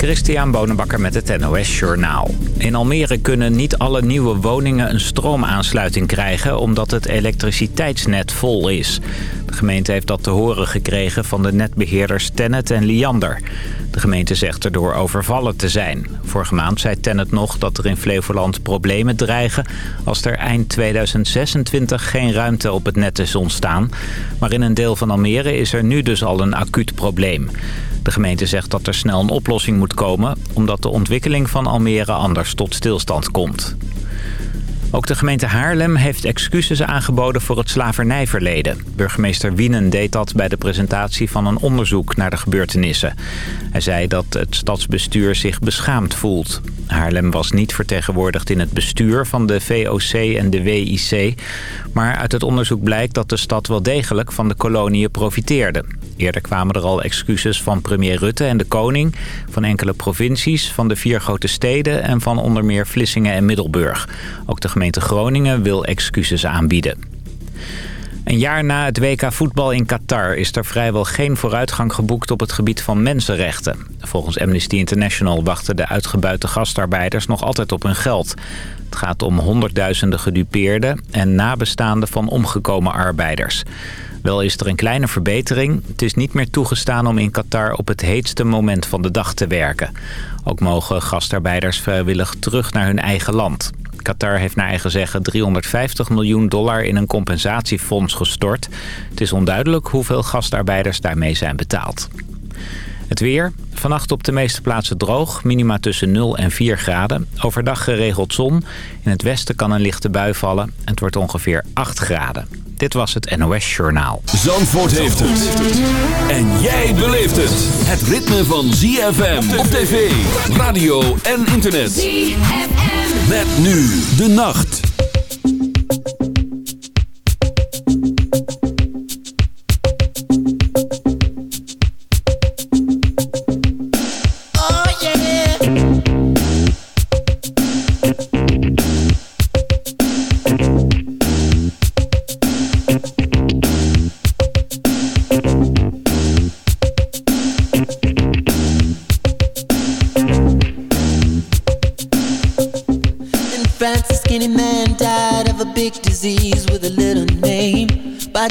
Christian Bonenbakker met het NOS Journaal. In Almere kunnen niet alle nieuwe woningen een stroomaansluiting krijgen... omdat het elektriciteitsnet vol is. De gemeente heeft dat te horen gekregen van de netbeheerders Tennet en Liander. De gemeente zegt erdoor overvallen te zijn. Vorige maand zei Tennet nog dat er in Flevoland problemen dreigen... als er eind 2026 geen ruimte op het net is ontstaan. Maar in een deel van Almere is er nu dus al een acuut probleem. De gemeente zegt dat er snel een oplossing moet komen... omdat de ontwikkeling van Almere anders tot stilstand komt. Ook de gemeente Haarlem heeft excuses aangeboden voor het slavernijverleden. Burgemeester Wienen deed dat bij de presentatie van een onderzoek naar de gebeurtenissen. Hij zei dat het stadsbestuur zich beschaamd voelt. Haarlem was niet vertegenwoordigd in het bestuur van de VOC en de WIC. Maar uit het onderzoek blijkt dat de stad wel degelijk van de koloniën profiteerde. Eerder kwamen er al excuses van premier Rutte en de koning... van enkele provincies, van de vier grote steden... en van onder meer Vlissingen en Middelburg. Ook de gemeente Groningen wil excuses aanbieden. Een jaar na het WK voetbal in Qatar is er vrijwel geen vooruitgang geboekt op het gebied van mensenrechten. Volgens Amnesty International wachten de uitgebuite gastarbeiders nog altijd op hun geld. Het gaat om honderdduizenden gedupeerden en nabestaanden van omgekomen arbeiders. Wel is er een kleine verbetering. Het is niet meer toegestaan om in Qatar op het heetste moment van de dag te werken. Ook mogen gastarbeiders vrijwillig terug naar hun eigen land. Qatar heeft naar eigen zeggen 350 miljoen dollar in een compensatiefonds gestort. Het is onduidelijk hoeveel gastarbeiders daarmee zijn betaald. Het weer. Vannacht op de meeste plaatsen droog. Minima tussen 0 en 4 graden. Overdag geregeld zon. In het westen kan een lichte bui vallen. Het wordt ongeveer 8 graden. Dit was het NOS Journaal. Zandvoort heeft het. En jij beleeft het. Het ritme van ZFM op tv, radio en internet. ZFM. Met nu de nacht.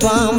Time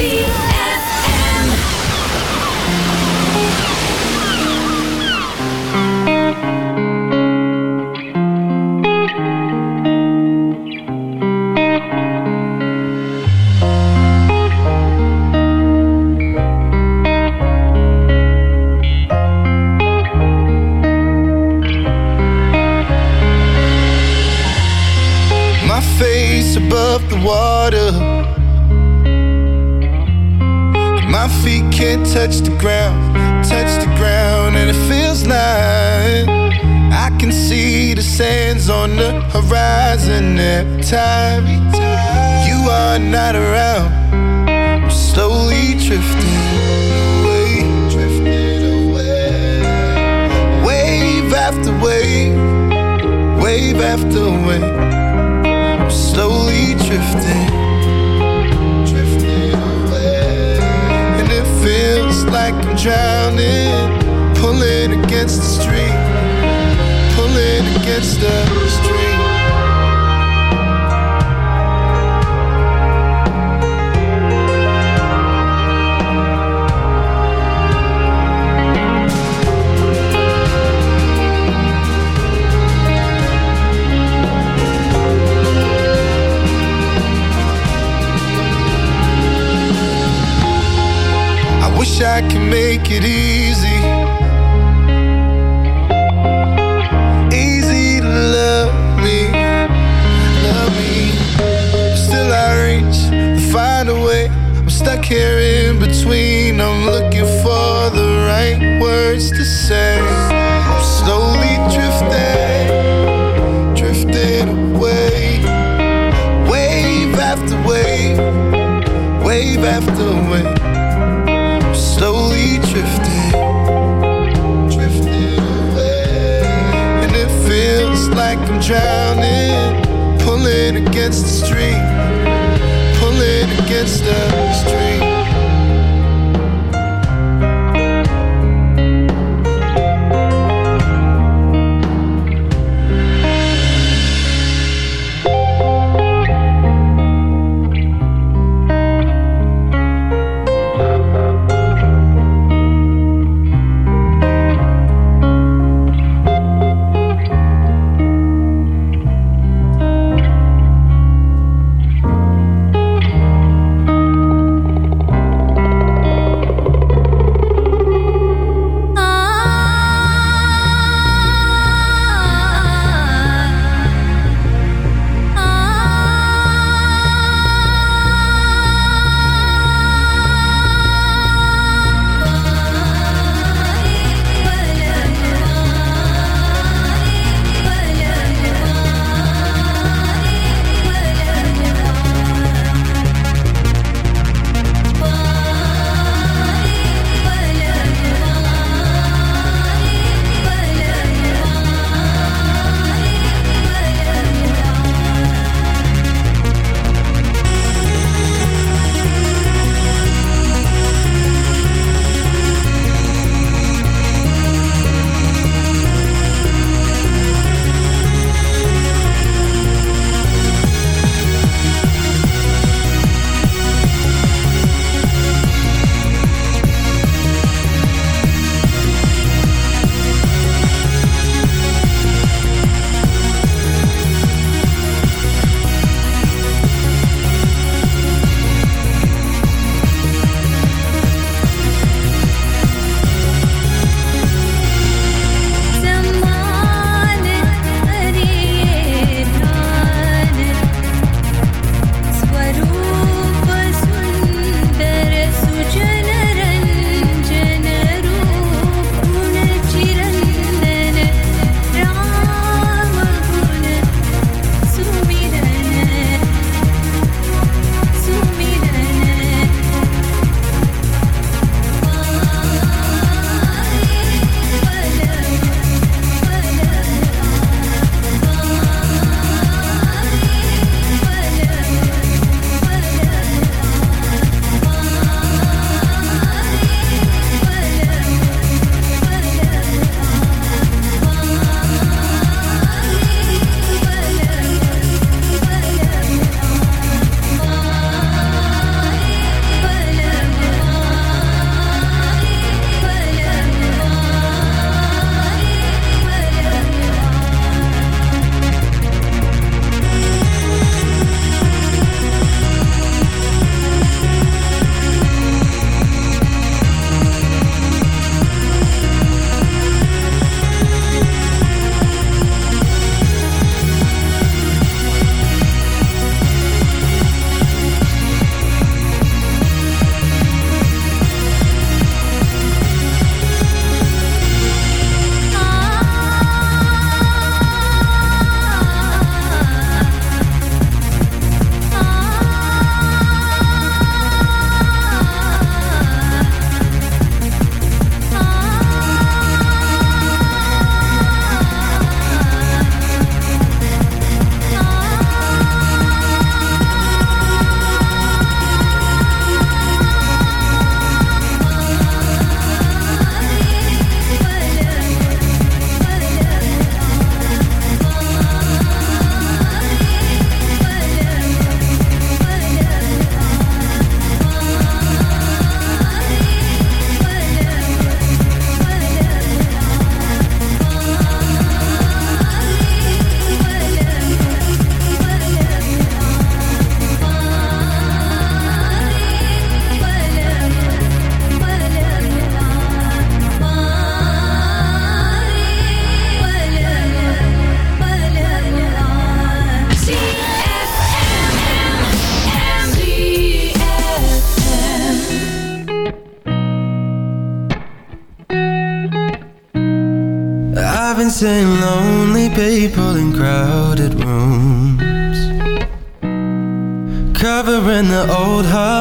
see to wait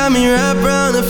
got me wrapped round her finger.